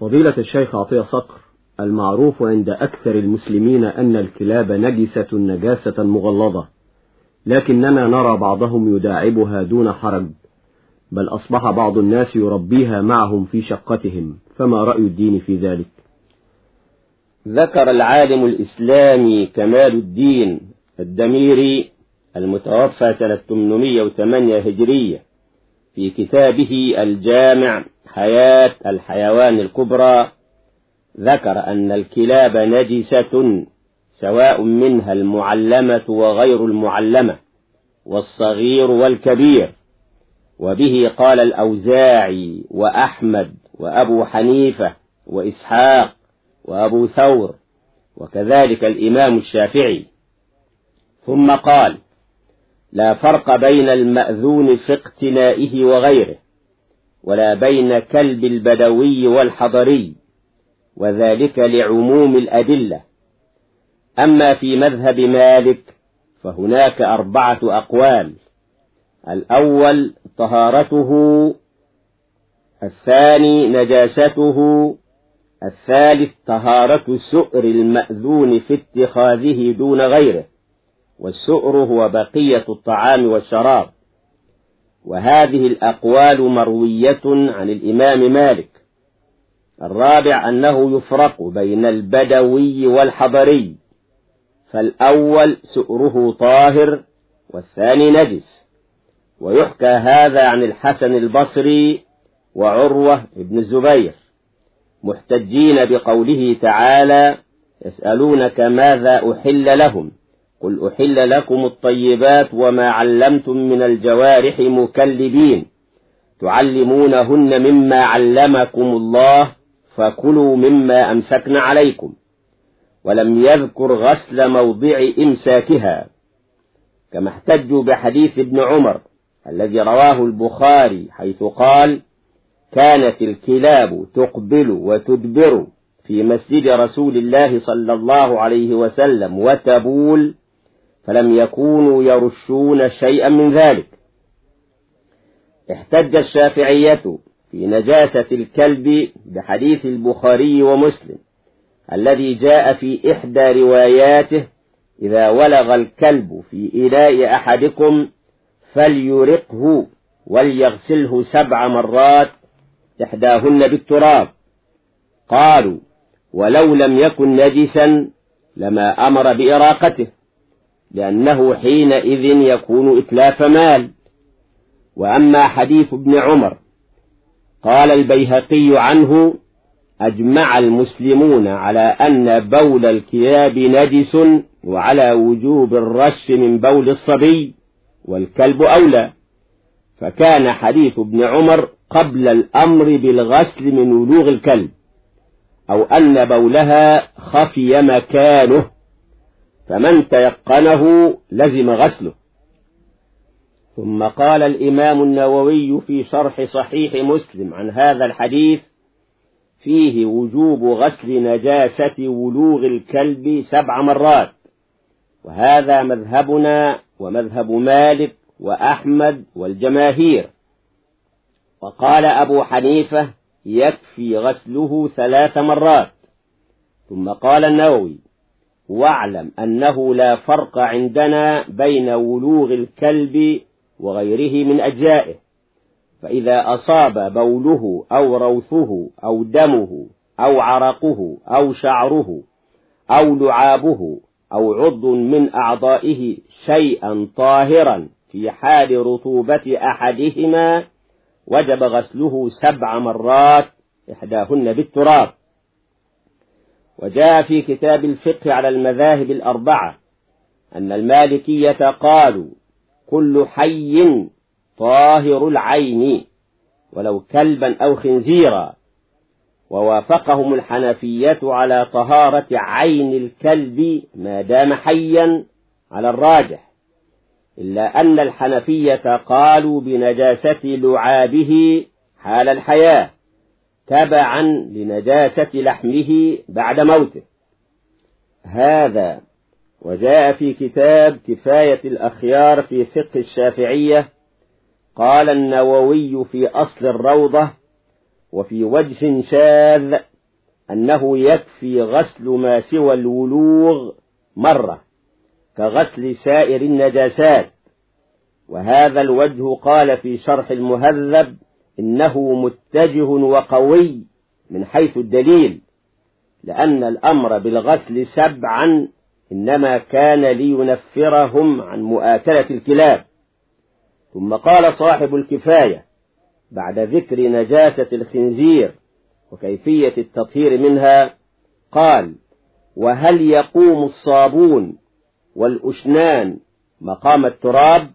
فضيلة الشيخ عطية صقر المعروف عند أكثر المسلمين أن الكلاب نجسة نجاسة مغلظة لكننا نرى بعضهم يداعبها دون حرج بل أصبح بعض الناس يربيها معهم في شقتهم فما رأي الدين في ذلك؟ ذكر العالم الإسلامي كمال الدين الدميري المتوفى سنة 808 هجرية في كتابه الجامع حياة الحيوان الكبرى ذكر أن الكلاب نجسة سواء منها المعلمة وغير المعلمة والصغير والكبير. وبه قال الأوزاعي وأحمد وأبو حنيفة وإسحاق وأبو ثور وكذلك الإمام الشافعي. ثم قال لا فرق بين المأذون في اقتنائه وغيره. ولا بين كلب البدوي والحضري وذلك لعموم الأدلة. أما في مذهب مالك فهناك أربعة أقوال. الأول طهارته الثاني نجاسته الثالث طهارة سؤر المأذون في اتخاذه دون غيره والسؤر هو بقية الطعام والشراب. وهذه الأقوال مروية عن الإمام مالك. الرابع أنه يفرق بين البدوي والحضري فالأول سؤره طاهر والثاني نجس. ويحكى هذا عن الحسن البصري وعروة بن الزبير. محتجين بقوله تعالى يسألونك ماذا أحل لهم؟ قل أحل لكم الطيبات وما علمتم من الجوارح مكلبين تعلمونهن مما علمكم الله فكلوا مما أمسكن عليكم ولم يذكر غسل موضع إمساكها كما احتجوا بحديث ابن عمر الذي رواه البخاري حيث قال كانت الكلاب تقبل وتدبر في مسجد رسول الله صلى الله عليه وسلم وتبول فلم يكونوا يرشون شيئا من ذلك. احتج الشافعية في نجاسة الكلب بحديث البخاري ومسلم الذي جاء في إحدى رواياته إذا ولغ الكلب في إلاء أحدكم فليرقه وليغسله سبع مرات إحداهن بالتراب قالوا ولو لم يكن نجسا لما أمر بإراقته لأنه حينئذ يكون إتلاف مال. وأما حديث ابن عمر قال البيهقي عنه أجمع المسلمون على أن بول الكلاب نجس وعلى وجوب الرش من بول الصبي والكلب أولى. فكان حديث ابن عمر قبل الأمر بالغسل من ولوغ الكلب أو أن بولها خفي مكانه. فمن تيقنه لزم غسله. ثم قال الإمام النووي في شرح صحيح مسلم عن هذا الحديث فيه وجوب غسل نجاسة ولوغ الكلب سبع مرات وهذا مذهبنا ومذهب مالك وأحمد والجماهير. وقال أبو حنيفة يكفي غسله ثلاث مرات. ثم قال النووي واعلم أنه لا فرق عندنا بين ولوغ الكلب وغيره من أجزائه. فإذا أصاب بوله أو روثه أو دمه أو عرقه أو شعره أو لعابه أو عضو من أعضائه شيئا طاهرا في حال رطوبة أحدهما وجب غسله سبع مرات إحداهن بالتراب. وجاء في كتاب الفقه على المذاهب الأربعة أن المالكية قالوا كل حي طاهر العين ولو كلبا أو خنزيرا ووافقهم الحنفية على طهارة عين الكلب ما دام حيا على الراجح إلا أن الحنفية قالوا بنجاسة لعابه حال الحياة. تبعا لنجاسة لحمه بعد موته. هذا وجاء في كتاب كفاية الأخيار في فقه الشافعية. قال النووي في أصل الروضة وفي وجه شاذ أنه يكفي غسل ما سوى الولوغ مرة كغسل سائر النجاسات. وهذا الوجه قال في شرح المهذب إنه متجه وقوي من حيث الدليل لأن الأمر بالغسل سبعا إنما كان لينفرهم عن مؤاكلة الكلاب. ثم قال صاحب الكفاية بعد ذكر نجاسة الخنزير وكيفية التطهير منها قال وهل يقوم الصابون والأشنان مقام التراب؟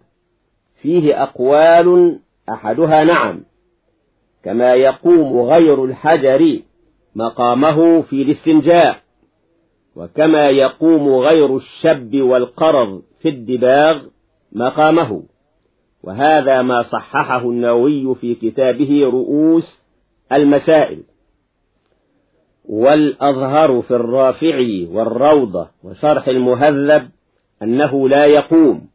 فيه أقوال أحدها نعم. كما يقوم غير الحجر مقامه في الاستنجاء وكما يقوم غير الشب والقرض في الدباغ مقامه. وهذا ما صححه النووي في كتابه رؤوس المسائل. والأظهر في الرافع والروضة وشرح المهذب أنه لا يقوم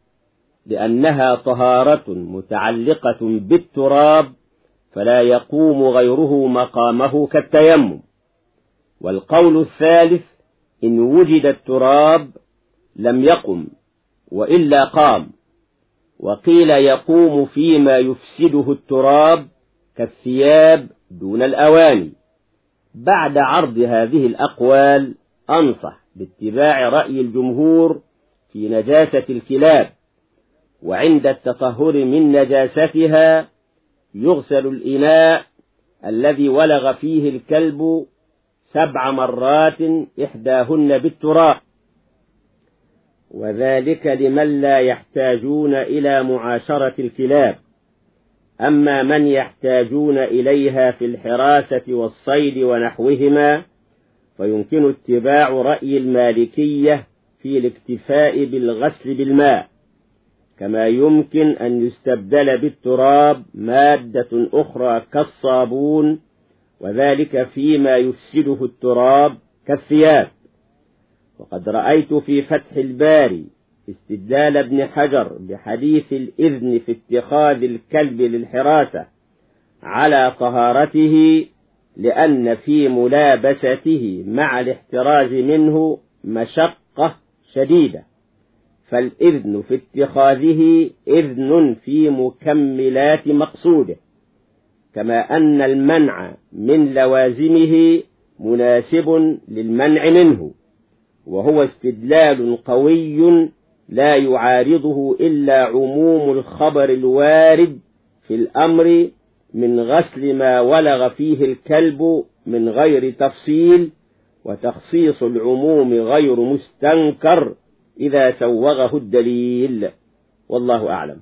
لأنها طهارة متعلقة بالتراب فلا يقوم غيره مقامه كالتيمم. والقول الثالث إن وجد التراب لم يقم وإلا قام وقيل يقوم فيما يفسده التراب كالثياب دون الأواني. بعد عرض هذه الأقوال أنصح باتباع رأي الجمهور في نجاسة الكلاب وعند التطهر من نجاستها يغسل الإناء الذي ولغ فيه الكلب سبع مرات إحداهن بالتراب. وذلك لمن لا يحتاجون إلى معاشرة الكلاب. أما من يحتاجون إليها في الحراسة والصيد ونحوهما فيمكن اتباع رأي المالكية في الاكتفاء بالغسل بالماء. كما يمكن أن يستبدل بالتراب مادة أخرى كالصابون وذلك فيما يفسده التراب كالثياب. وقد رأيت في فتح الباري استدلال ابن حجر بحديث الإذن في اتخاذ الكلب للحراسة على طهارته لأن في ملابسته مع الاحتراز منه مشقة شديدة. فالإذن في اتخاذه إذن في مكملات مقصوده كما أن المنع من لوازمه مناسب للمنع منه وهو استدلال قوي لا يعارضه إلا عموم الخبر الوارد في الأمر من غسل ما ولغ فيه الكلب من غير تفصيل وتخصيص العموم غير مستنكر إذا سوغه الدليل. والله أعلم.